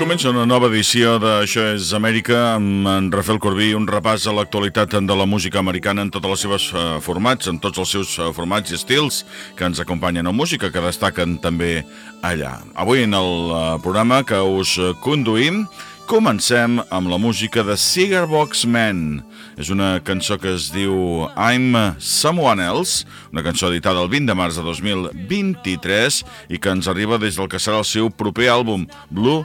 Comença una nova edició d'Això és Amèrica amb en Rafael Corbí, un repàs a l'actualitat de la música americana en tots els seus uh, formats, en tots els seus uh, formats i estils que ens acompanyen a música, que destaquen també allà. Avui en el uh, programa que us conduïm comencem amb la música de Cigarbox Man. És una cançó que es diu I'm Someone Else, una cançó editada el 20 de març de 2023 i que ens arriba des del que serà el seu proper àlbum, Blue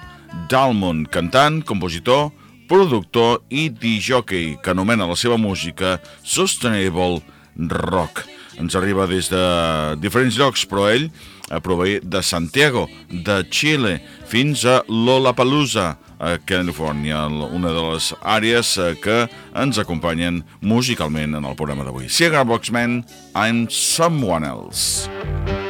Dalmond, cantant, compositor, productor i DJ que anomena la seva música Sustainable Rock. Ens arriba des de diferents llocs, però ell a proveir de Santiago, de Xile, fins a Lollapalooza, a Califòrnia, una de les àrees eh, que ens acompanyen musicalment en el programa d'avui. Cigar Boxman, I'm Someone Else.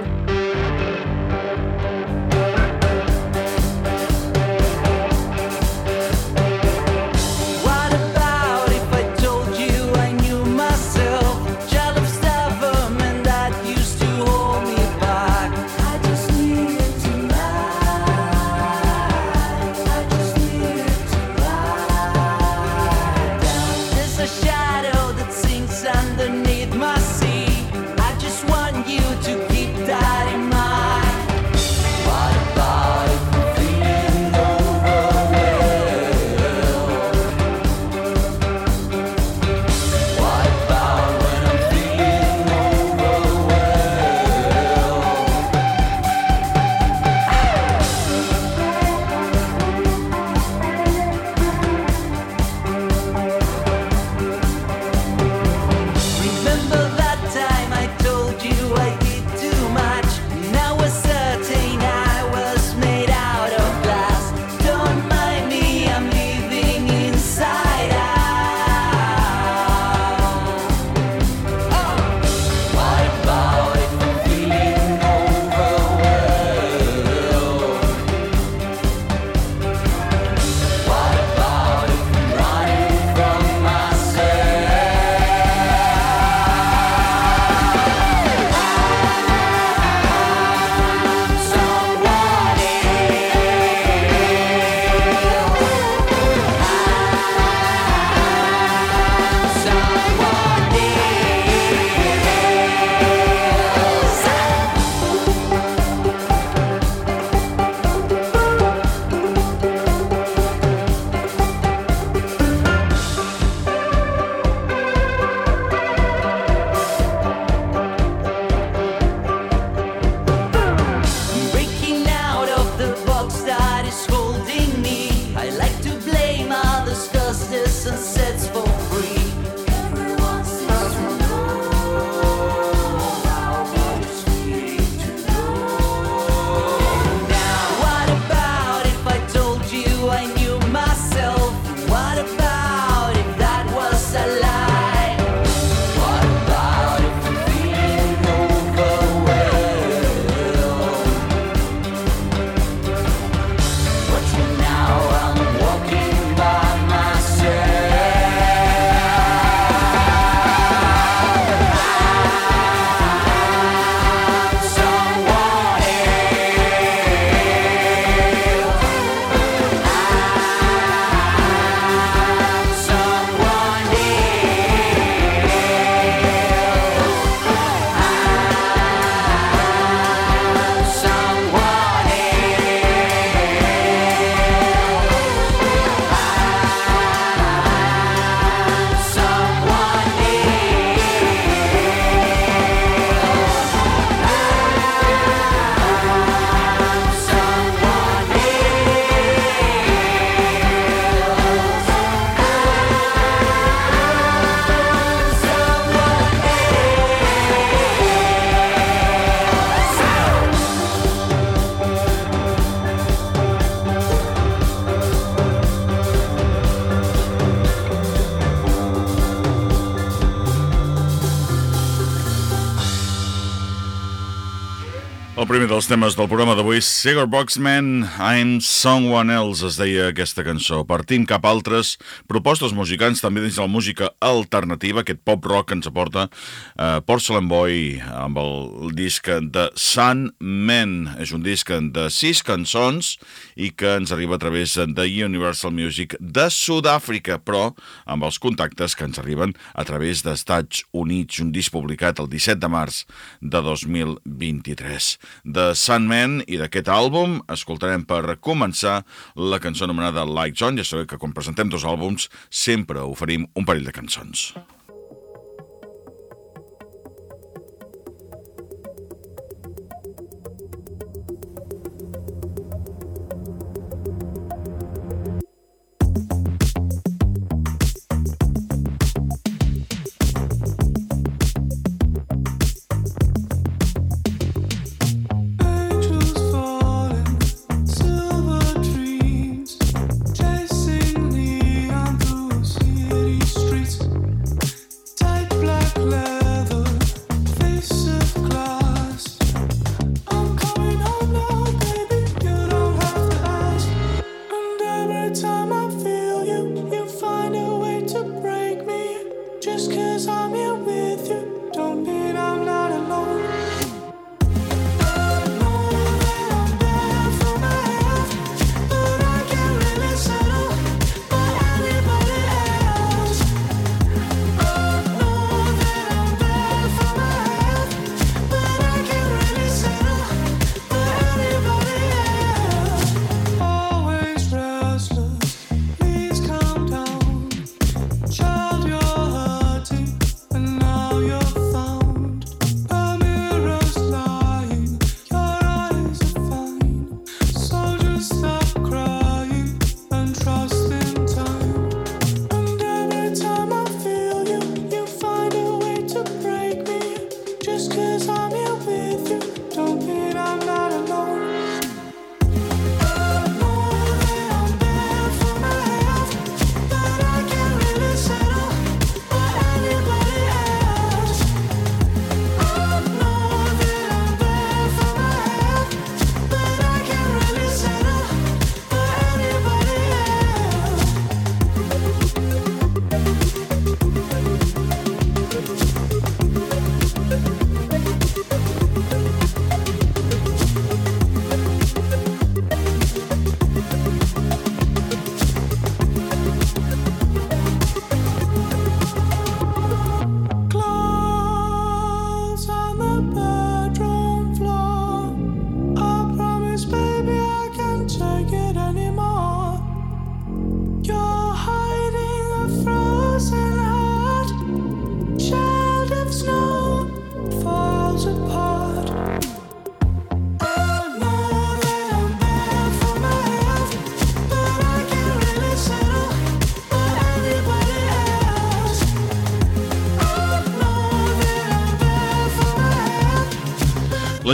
Dels temes del programa d'avui, Cigar Boxman, I'm Someone Else, es deia aquesta cançó. Partim cap altres propostes musicants, també dins de la música alternativa, aquest pop-rock que ens aporta eh, Porcelain Boy amb el disc de Sun Men. És un disc de sis cançons i que ens arriba a través de Universal Music de Sud-àfrica, però amb els contactes que ens arriben a través d'Estats Units, un disc publicat el 17 de març de 2023 de Sandman i d'aquest àlbum escoltarem per començar la cançó anomenada Like John. Ja sabeu que quan presentem dos àlbums sempre oferim un parell de cançons.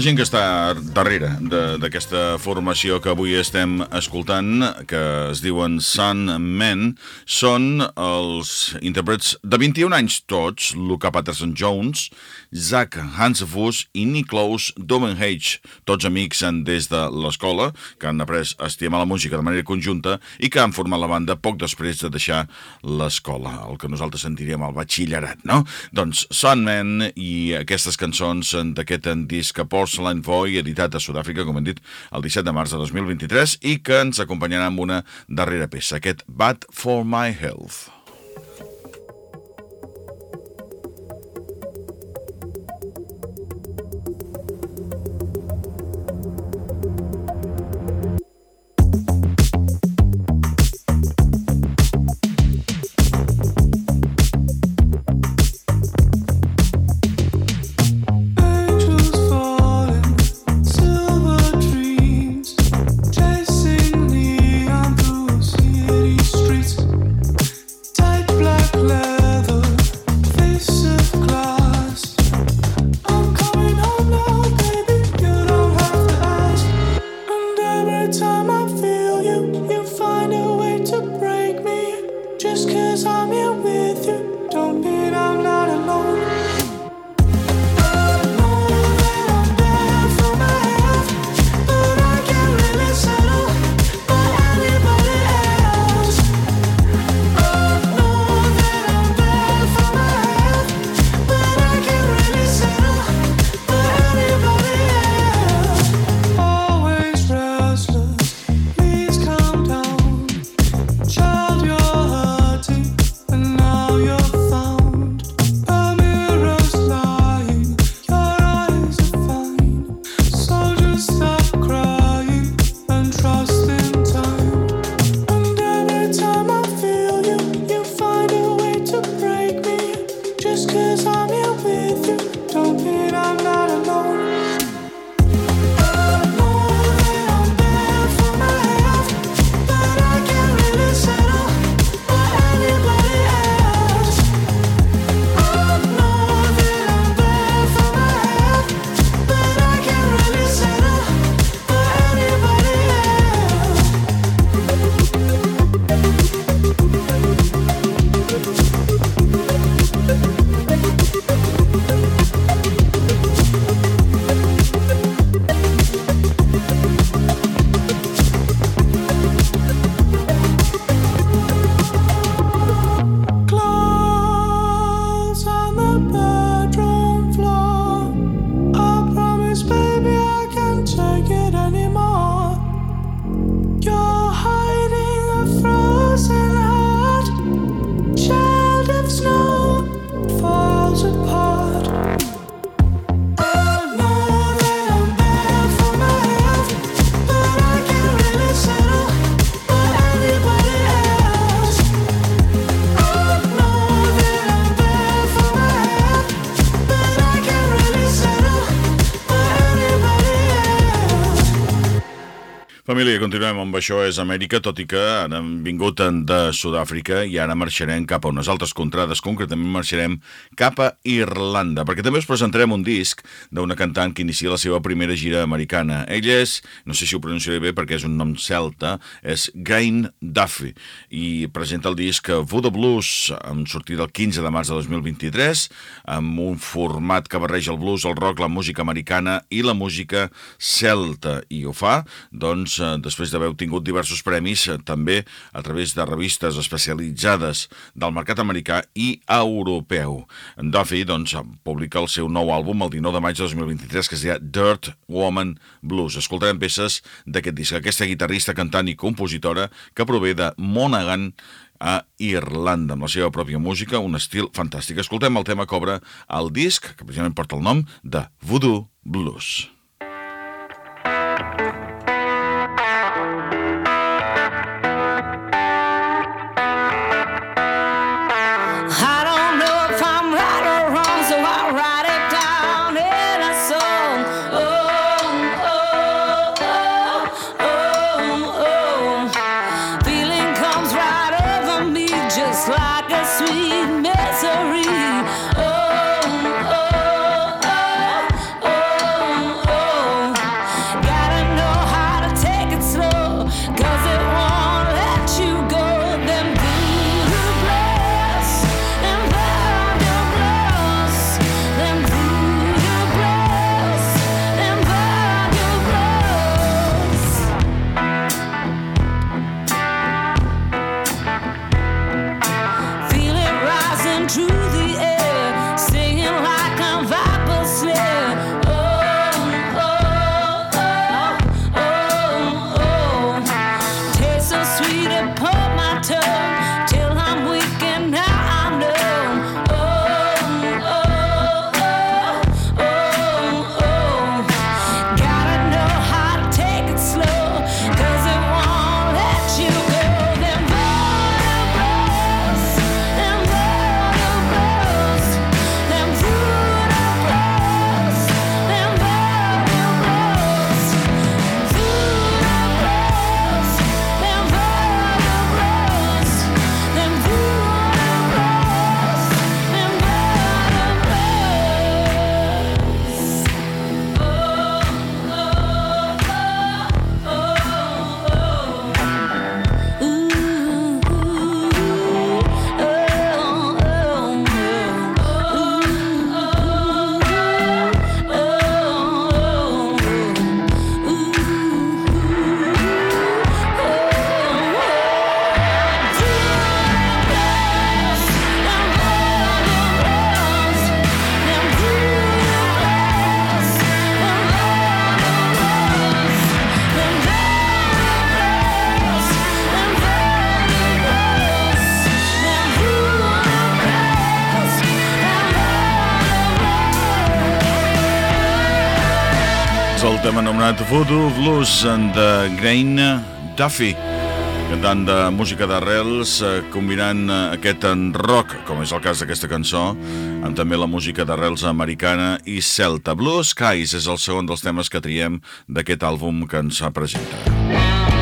La gent que està darrere d'aquesta formació que avui estem escoltant, que es diuen Sun Men, són els intèrprets de 21 anys tots, Luca Patterson Jones, Zach Hansefus i Niklaus Domenhage, tots amics des de l'escola, que han après a estimar la música de manera conjunta i que han format la banda poc després de deixar l'escola, el que nosaltres sentiríem al batxillerat, no? Doncs Sun Men i aquestes cançons d'aquest disc Porcelain Boy, editat a Sud-àfrica, com hem dit, el 17 de març de 2023, i que ens acompanyarà amb una darrera peça, aquest Bad for My Health. Continuem amb això és Amèrica, tot i que hem vingut de Sud-àfrica i ara marxarem cap a unes altres contrades, concretament marxarem cap a Irlanda, perquè també us presentarem un disc d'una cantant que inicia la seva primera gira americana. Ella és, no sé si ho pronunciaré bé perquè és un nom celta, és Gain Duffy, i presenta el disc Voodoo Blues, amb sortida el 15 de març de 2023, amb un format que barreja el blues, el rock, la música americana i la música celta, i ho fa, doncs, eh, després d'haver obtingut diversos premis, eh, també a través de revistes especialitzades del mercat americà i europeu. En Duffy doncs, publica el seu nou àlbum el 19 de maig de 2023, que es deia Dirt Woman Blues. Escoltarem peces d'aquest disc. Aquesta guitarrista, cantant i compositora que prové de Monaghan, a Irlanda, amb la seva pròpia música, un estil fantàstic. Escoltem el tema obre el disc, que precisament porta el nom de Voodoo Blues. Tema anomenat Voodoo Blues de Grain Duffy cantant de música d'arrels, eh, combinant eh, aquest en rock, com és el cas d'aquesta cançó, amb també la música d'arrels americana i celta. Blue Skies és el segon dels temes que triem d'aquest àlbum que ens ha presentat.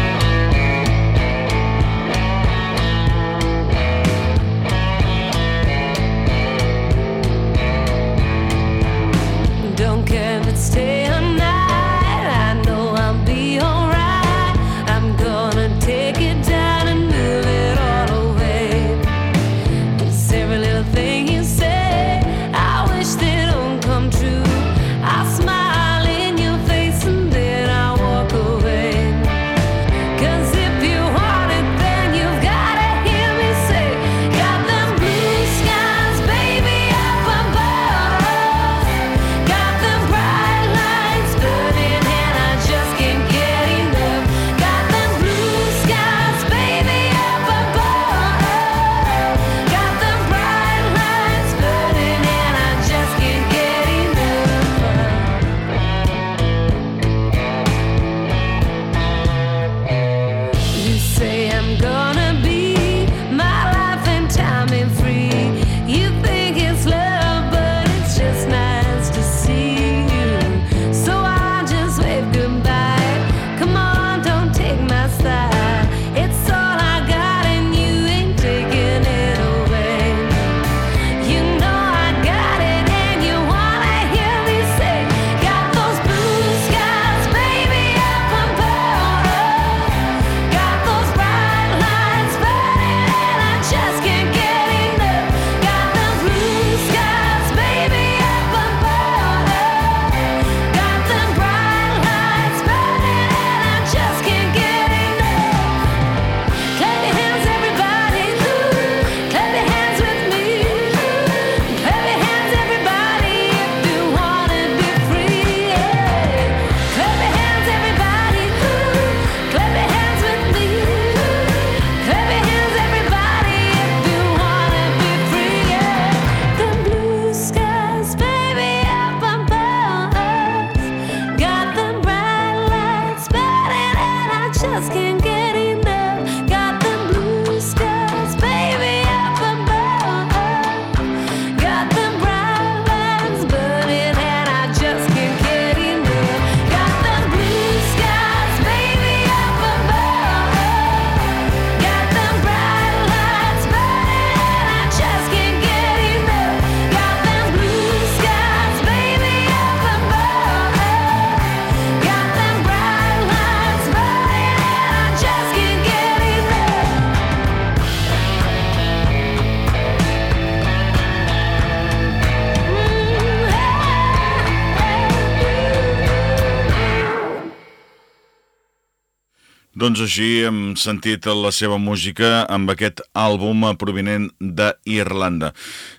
Doncs així hem sentit la seva música amb aquest àlbum provinent d'Irlanda.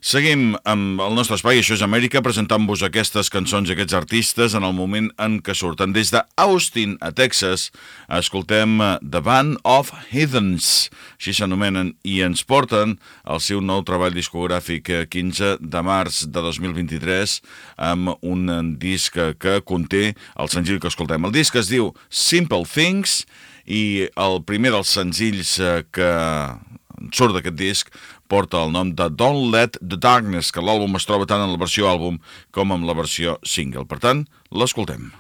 Seguim amb el nostre espai, això és Amèrica, presentant-vos aquestes cançons i aquests artistes en el moment en què surten. Des d'Austin, a Texas, escoltem The Band of Heathens, així s'anomenen, i ens porten el seu nou treball discogràfic 15 de març de 2023 amb un disc que conté el senzill que escoltem. El disc es diu Simple Things i el primer dels senzills eh, que surt d'aquest disc porta el nom de Don't Let the Darkness, que l'àlbum es troba tant en la versió àlbum com en la versió single. Per tant, l'escoltem.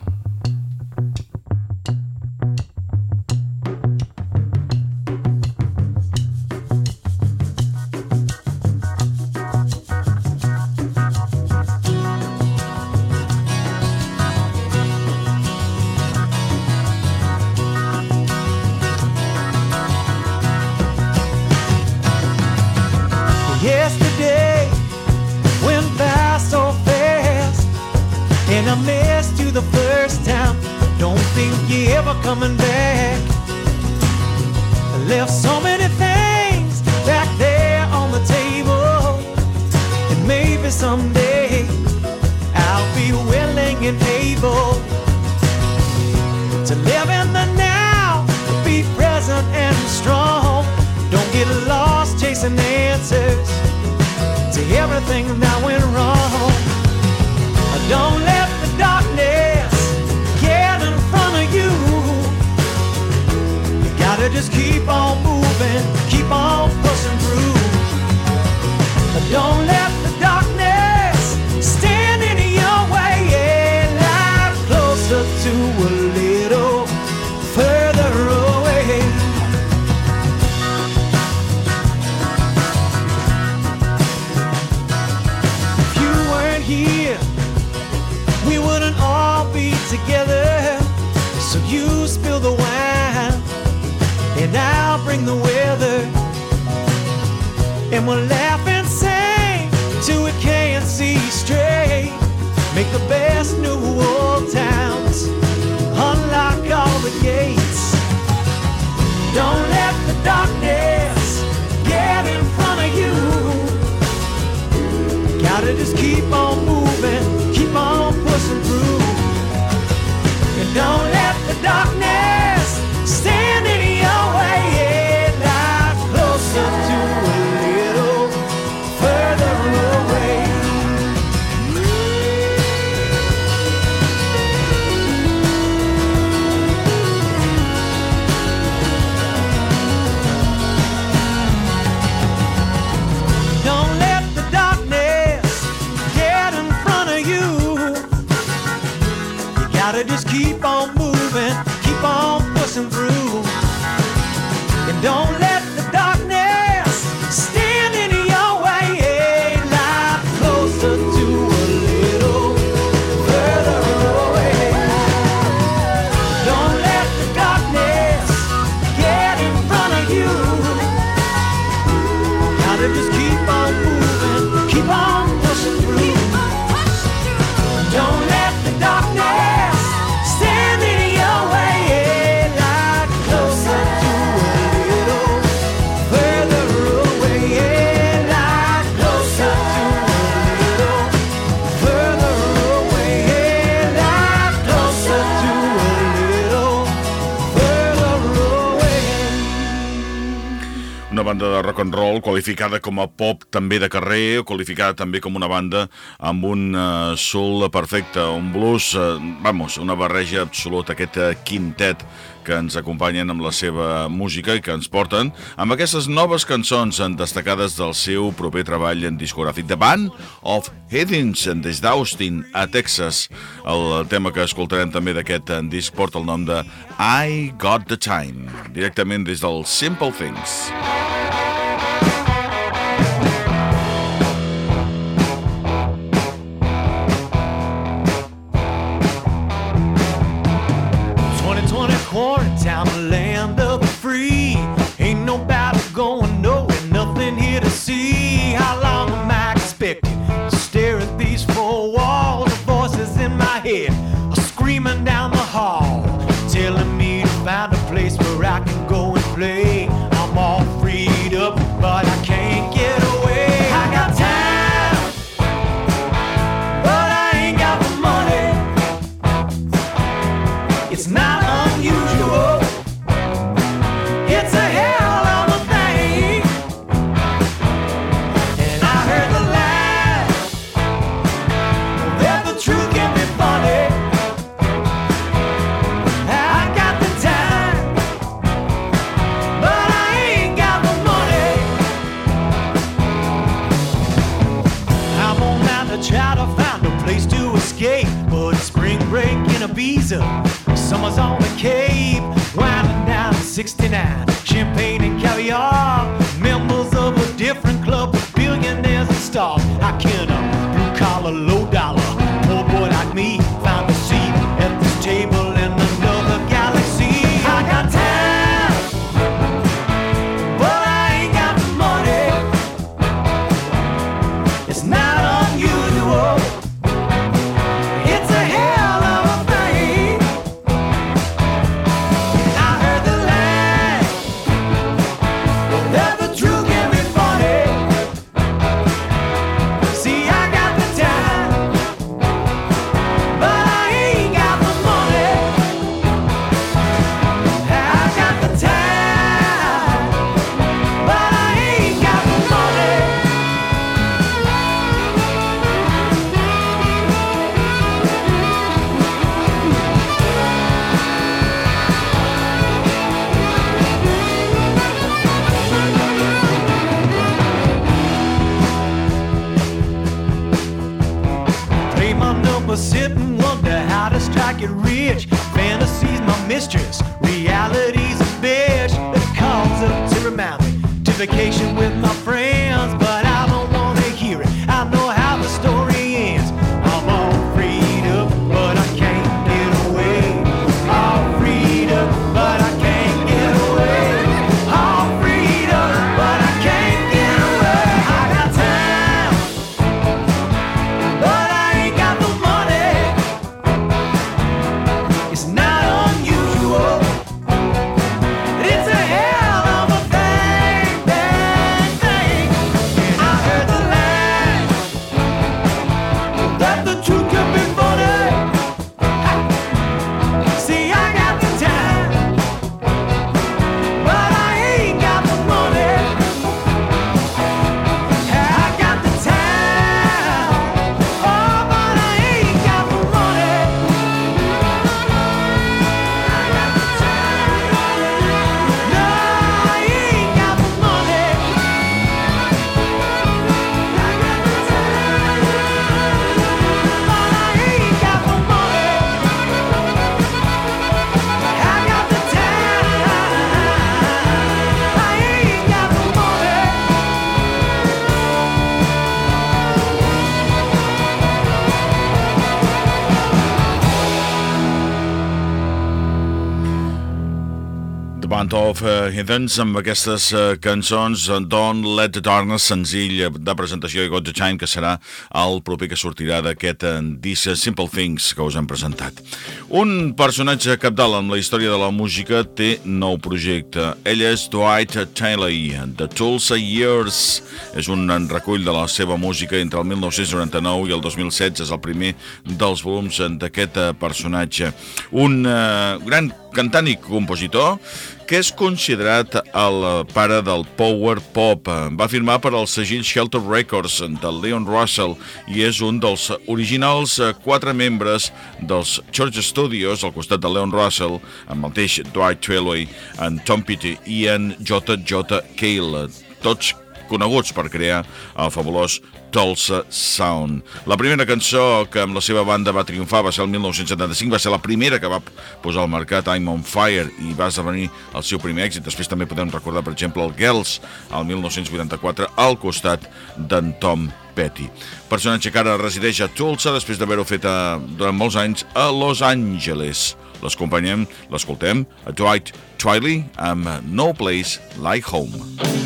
You spill the wine and I'll bring the weather. And we'll laugh and sing till we can't see straight. Make the best new old towns, unlock all the gates. Don't let the darkness get in front of you. Gotta just keep on moving, keep on rock and roll qualificada com a pop també de carrer, qualificada també com una banda amb un uh, soul perfecte, un blues, uh, vamos, una barreja absoluta, aquest uh, quintet que ens acompanyen amb la seva música i que ens porten amb aquestes noves cançons destacades del seu proper treball en discogràfic The Band of Heathens des d'Austin a Texas. El tema que escoltarem també d'aquest disc porta el nom de I Got the Time directament des del Simple Things. Quarantine, 69. Champagne and caviar, members of a different club billionaires and stars. I can um, a blue collar, low dollar. Uh, Heathens amb aquestes uh, cançons Don't Let the Darkness, senzill de presentació i Got the Time, que serà el proper que sortirà d'aquest This Simple Things que us hem presentat. Un personatge capdalt amb la història de la música té nou projecte. Ell és Dwight Taylor, The Tulsa Years. És un recull de la seva música entre el 1999 i el 2016. És el primer dels volums d'aquest personatge. Un uh, gran cantant i compositor que és considerat el pare del power pop. Va firmar per al segell Shelter Records de Leon Russell i és un dels originals quatre membres dels Church Studios al costat de Leon Russell, amb el mateix Dwight Twilley, en Tom Petty i en J.J. Cale, tots coneguts per crear el fabulós Tulsa Sound. La primera cançó que amb la seva banda va triomfar va ser el 1975, va ser la primera que va posar al mercat I'm on Fire i va esdevenir el seu primer èxit. Després també podem recordar, per exemple, el Girls, el 1984, al costat d'en Tom Petty. Personatge que ara resideix a Tulsa després d'haver-ho fet a, eh, durant molts anys a Los Angeles. L'escompanyem, l'escoltem, a Dwight Twiley amb No Place Like Home.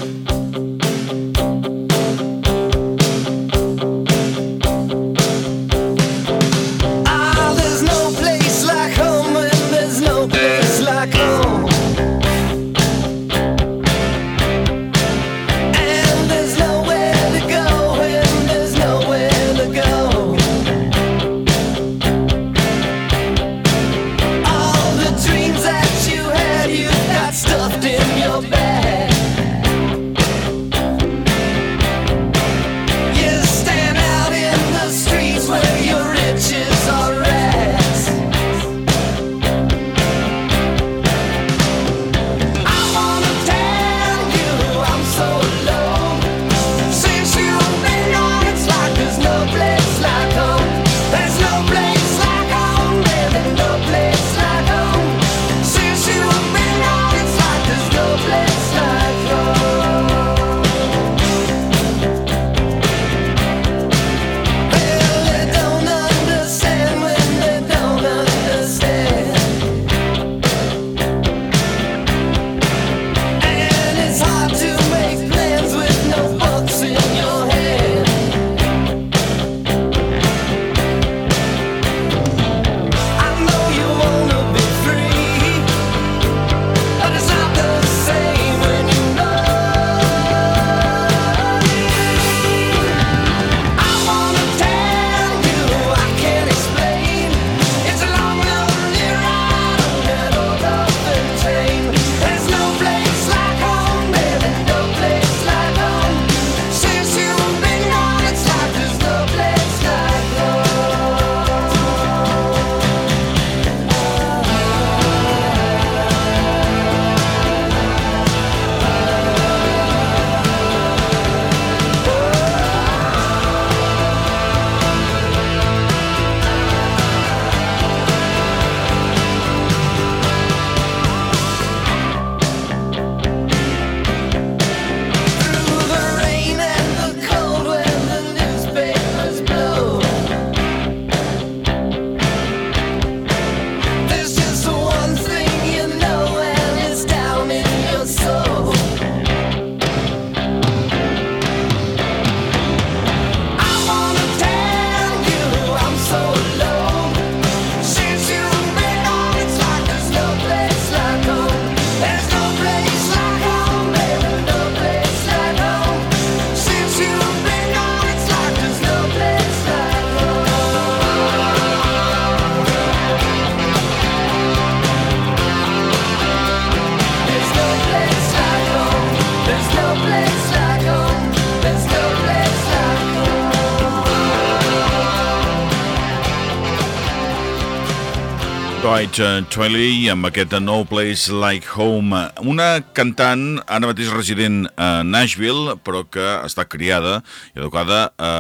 Uh, Twilly amb aquest No Place Like Home, una cantant ara mateix resident a Nashville, però que està criada i educada a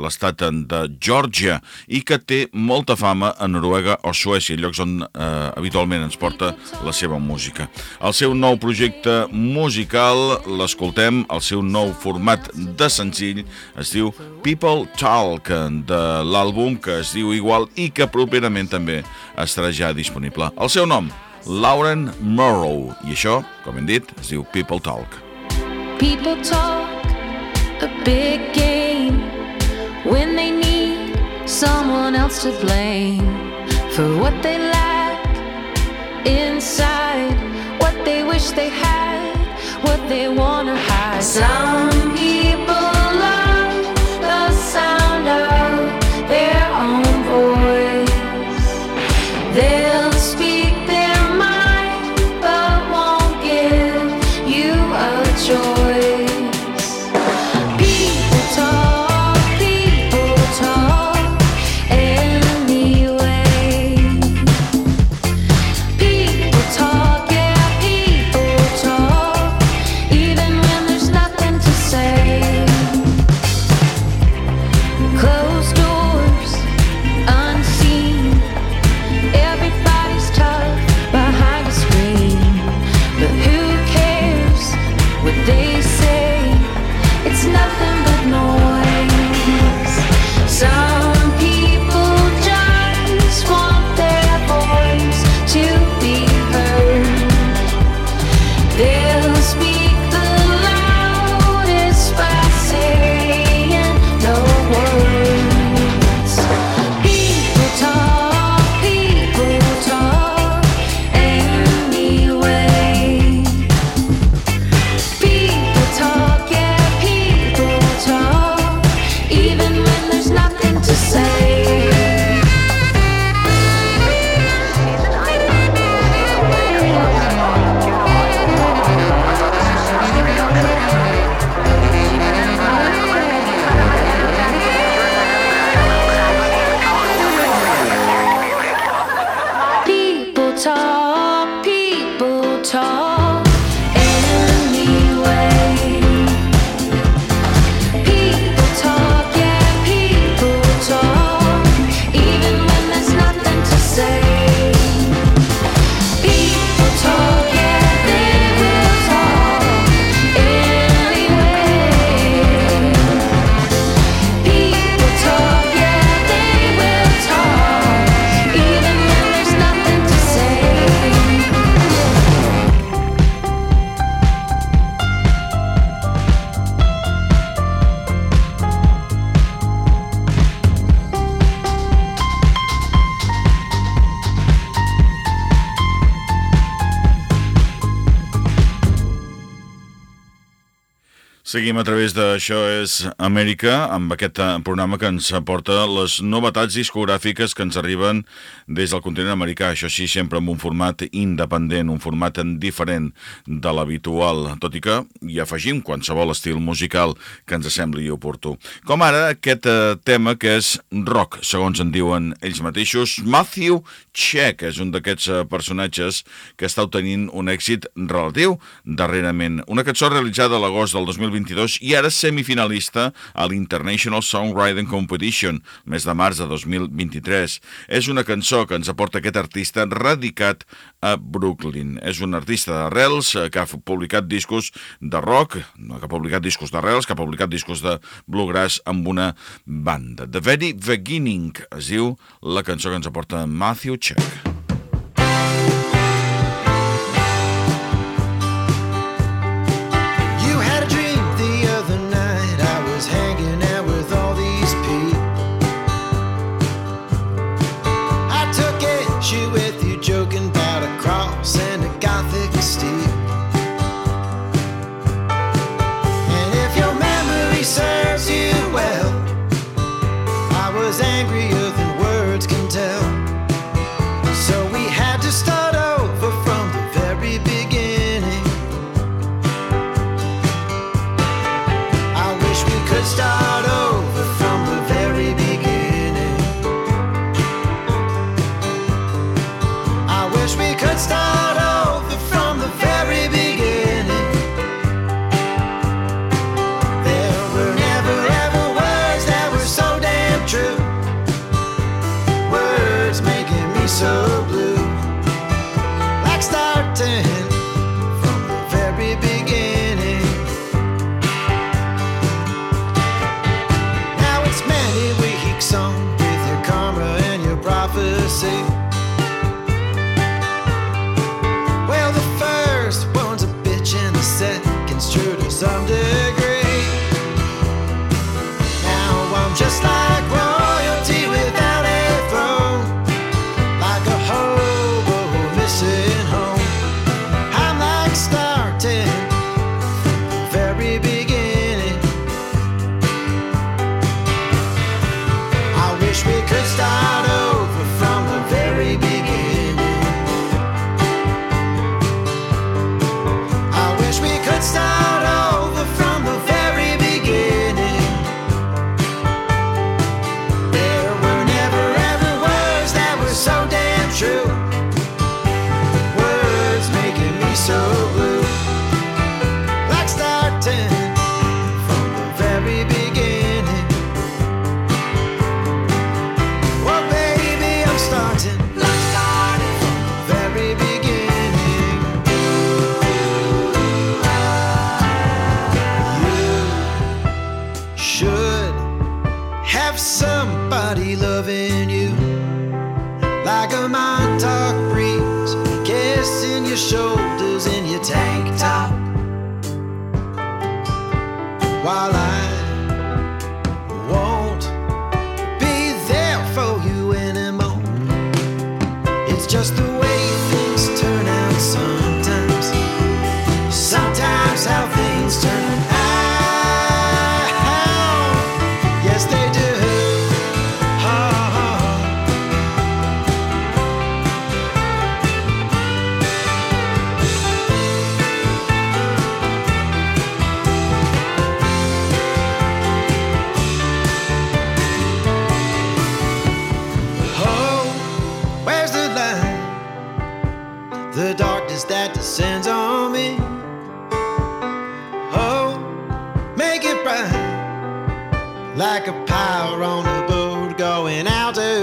l'estat de Georgia i que té molta fama a Noruega o Suècia, llocs on eh, habitualment ens porta la seva música. El seu nou projecte musical, l'escoltem, el seu nou format de senzill es diu People Talk, de l'àlbum que es diu igual i que properament també estarà ja disponible. El seu nom, Lauren Murrow, i això, com hem dit, es diu People Talk. People talk a big game when they need someone else to blame for what they lack inside, what they wish they had, what they want to hide. Some people Seguim a través d'Això és Amèrica amb aquest eh, programa que ens aporta les novetats discogràfiques que ens arriben des del continent americà, això sí, sempre amb un format independent, un format diferent de l'habitual, tot i que hi afegim qualsevol estil musical que ens sembli oportú. Com ara aquest eh, tema que és rock, segons en diuen ells mateixos. Matthew Check és un d'aquests eh, personatges que està obtenint un èxit relatiu darrerament. Una cançó realitzada a l'agost del 2022 i ara semifinalista a l'International Songwriting Competition, mes de març de 2023. És una cançó que ens aporta aquest artista radicat a Brooklyn. És un artista d'arrels eh, que ha publicat discos de rock, no que ha publicat discos d'arrels, que ha publicat discos de bluegrass amb una banda. The Very Beginning es diu la cançó que ens aporta Matthew Check.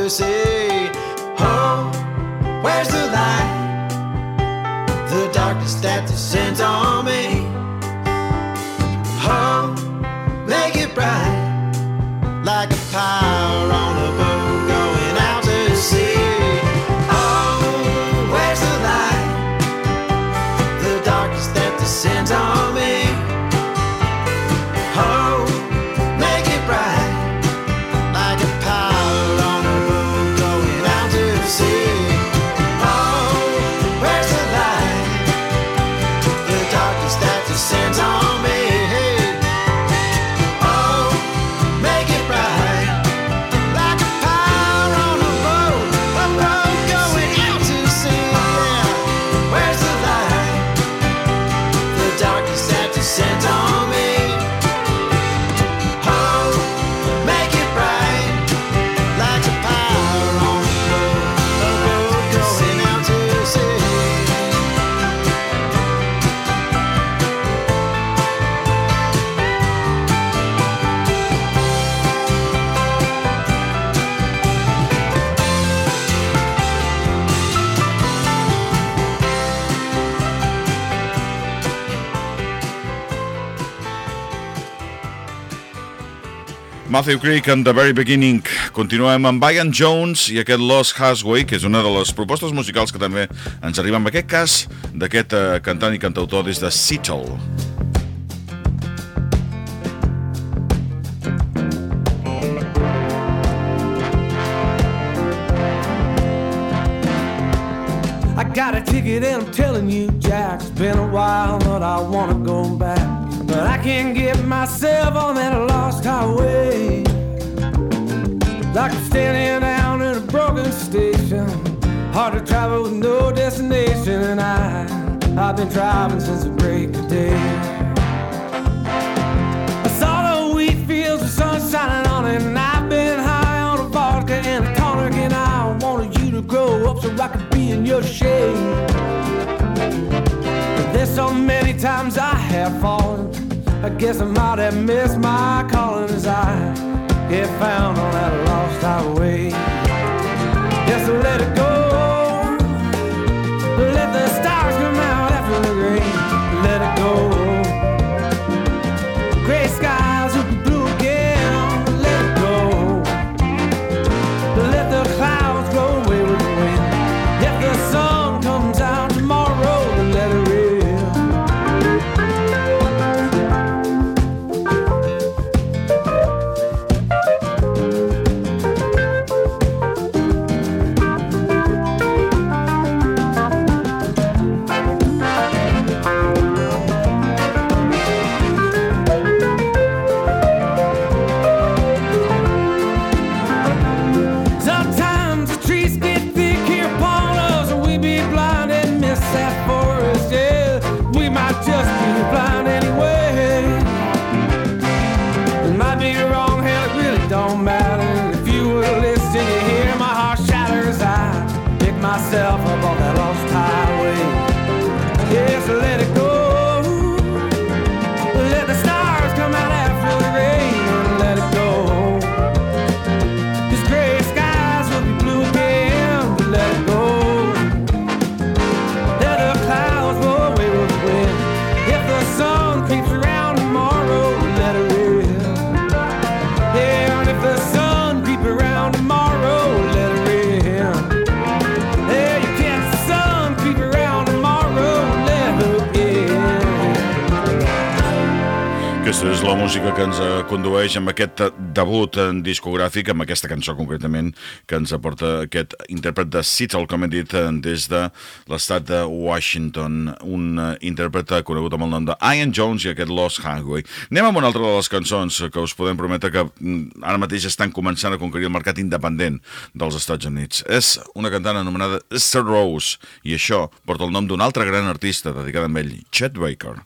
mercy Matthew Creek and the Very Beginning. Continuem amb Ian Jones i aquest Lost Hasway, que és una de les propostes musicals que també ens arriba en aquest cas d'aquest eh, cantant i cantautor des de Seattle. I got a ticket and I'm telling you, Jack, it's been a while, but I wanna go back. But I can't get myself on that lost highway. Like I'm standing down in a broken station. Hard to travel with no destination, and I, I've been driving since the break of day. I saw the wheat fields with sun shining on it, and I've been high on a vodka and a tonic, and I wanted you to grow up so I could be in your shade. But there's so many times I have fallen. I guess I might have missed my calling as I get found on that lost highway. Just to let it go, música que ens eh, condueix amb aquest debut en discogràfic, amb aquesta cançó concretament, que ens aporta aquest intèrpret de Seattle, com hem dit, eh, des de l'estat de Washington, un eh, intèrpret conegut amb el nom de Ian Jones i aquest Lost Highway. Anem amb una altra de les cançons que us podem prometre que mm, ara mateix estan començant a conquerir el mercat independent dels Estats Units. És una cantant anomenada Esther Rose, i això porta el nom d'un altre gran artista dedicat a ell, Chet Baker.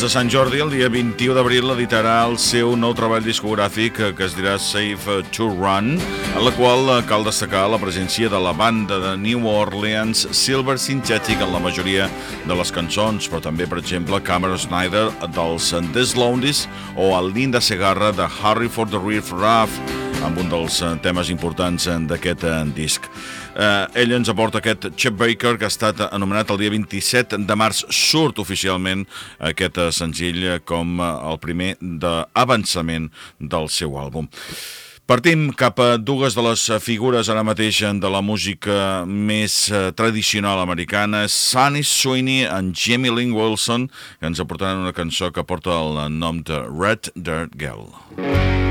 Abans de Sant Jordi, el dia 21 d'abril, editarà el seu nou treball discogràfic eh, que es dirà Safe to Run, en la qual eh, cal destacar la presència de la banda de New Orleans Silver Synthetic en la majoria de les cançons, però també, per exemple, Cameron Snyder dels The Sloandies o el Linda Segarra de Harry for the Reef Raff, amb un dels eh, temes importants d'aquest disc. Eh, ell ens aporta aquest Chip Baker que ha estat anomenat el dia 27 de març. Surt oficialment aquest eh, senzill com eh, el primer d'avançament del seu àlbum. Partim cap a dues de les figures ara mateix de la música més tradicional americana, Sunny Sweeney en Jamie Lynn Wilson, que ens aportaran una cançó que porta el nom de Red Dirt Girl. Música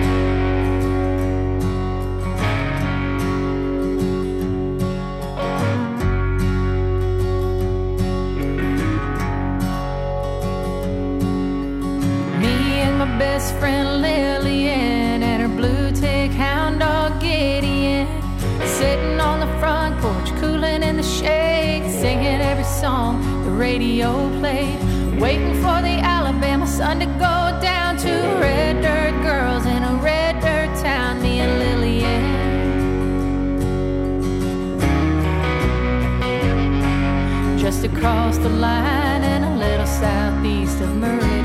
song the radio played. Waiting for the Alabama sun to go down to red dirt girls in a red dirt town, me and Lillian. Just across the line and a little southeast of Meridian.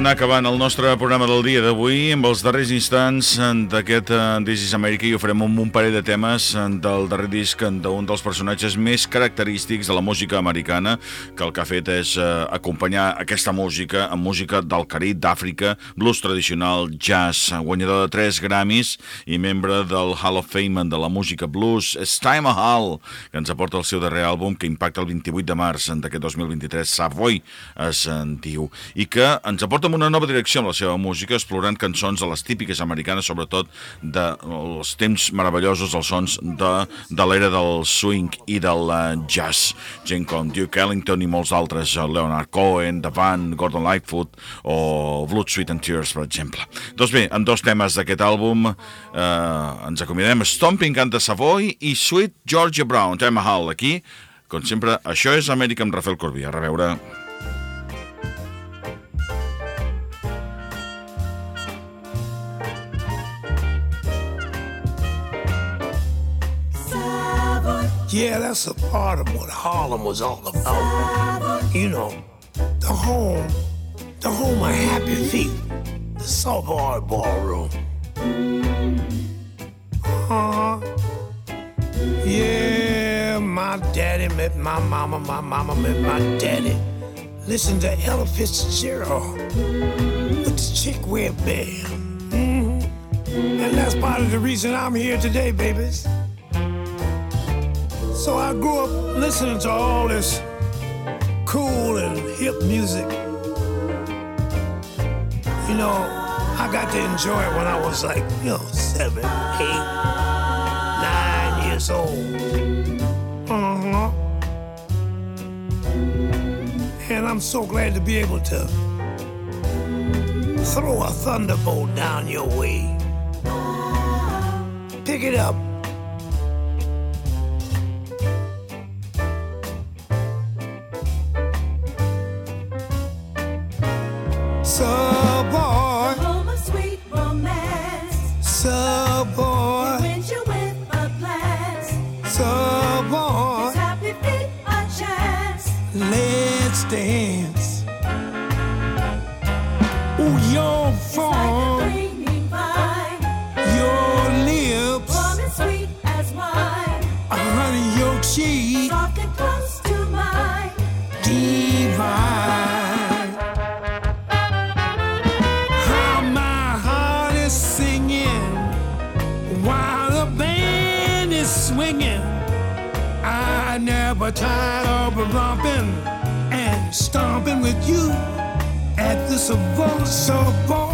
Hem d'anar acabant el nostre programa del dia d'avui amb els darrers instants d'aquest eh, This is America i ho farem amb un parell de temes eh, del darrer disc d'un dels personatges més característics de la música americana que el que ha fet és eh, acompanyar aquesta música amb música del Carib, d'Àfrica, blues tradicional, jazz, guanyador de 3 Grammys i membre del Hall of Fame de la música blues, Steve Mahal, que ens aporta el seu darrer àlbum que impacta el 28 de març d'aquest 2023, Savoy es diu, i que ens aporta en una nova direcció amb la seva música, explorant cançons de les típiques americanes, sobretot dels temps meravellosos, els sons de, de l'era del swing i del uh, jazz. Gent com Duke Ellington i molts altres, uh, Leonard Cohen, Van, Gordon Lightfoot o Blood, Sweet and Tears, per exemple. Doncs bé, en dos temes d'aquest àlbum eh, ens acomiadem Stomping and the Savoy i Sweet Georgia Brown, tema Hall, aquí com sempre, això és Amèrica amb Rafael Corbí. A reveure. Yeah, that's a part of what Harlem was all about. You know, the home, the home of happy feet, the Savoy Ballroom. Uh-huh. Yeah, my daddy met my mama, my mama met my daddy. Listen to Ella Fitzgerald with the Chick Webb Band. Mhm. And that's part of the reason I'm here today, babies. So I grew up listening to all this cool and hip music. You know, I got to enjoy it when I was like, you know, seven, eight, nine years old. Uh-huh. And I'm so glad to be able to throw a thunderbolt down your way. Pick it up. Romping and stomping with you at the Savoy, Savoy,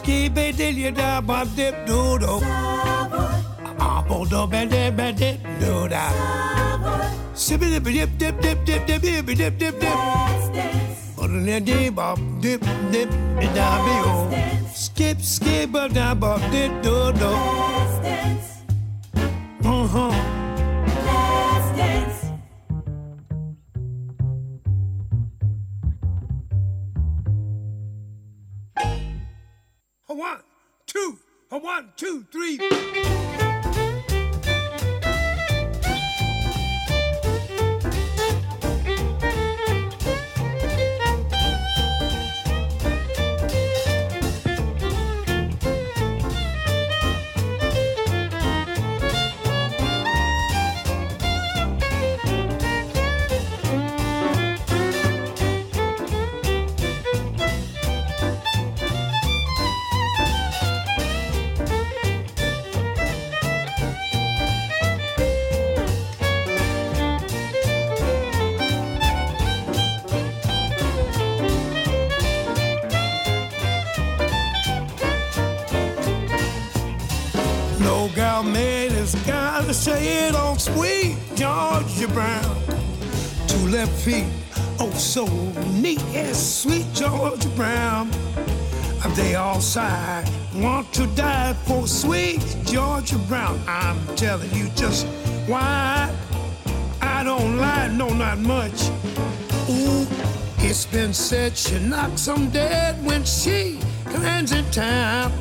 Savoy. Ski dilly da ba dip do do. Savoy, Apple do ba dip ba dip do da. Savoy. Sippy dip dip dip dip dip dip dip dip dip dip. Dance. Orne di bop dip dip da bi o. Skip skip ba da bop dip do do. Let's dance. Uh huh. Let's dance. Two, a one, two, three. Left feet, oh so neat and sweet Georgia Brown. They all sigh, want to die for sweet Georgia Brown. I'm telling you just why I don't lie, no, not much. Ooh, it's been said she knocks 'em dead when she lands in town.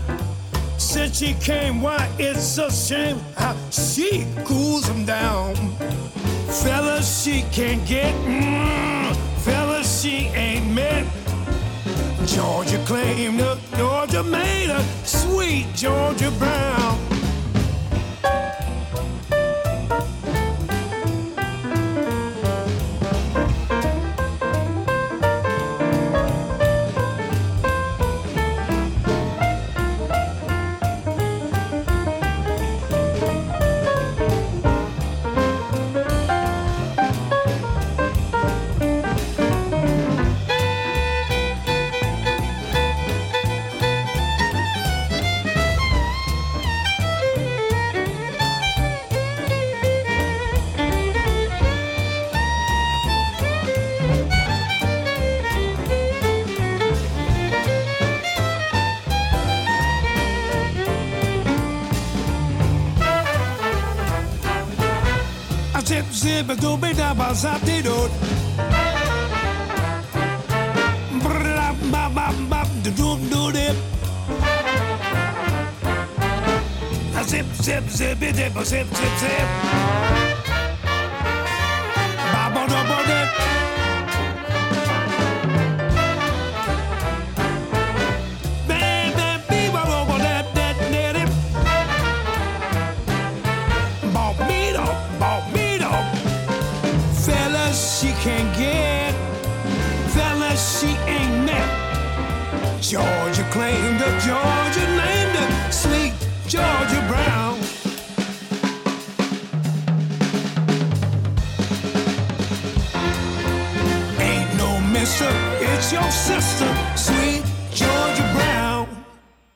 Since she came, why it's a shame how she cools 'em down. Fellas, she can't get, mm, fellas, she ain't met. Georgia claimed her, Georgia made her, sweet Georgia Brown. beta bazap de dood. Brap, bap, bap, bap, de doop, do dip. Zip, zip, zip, zip, zip, zip, zip.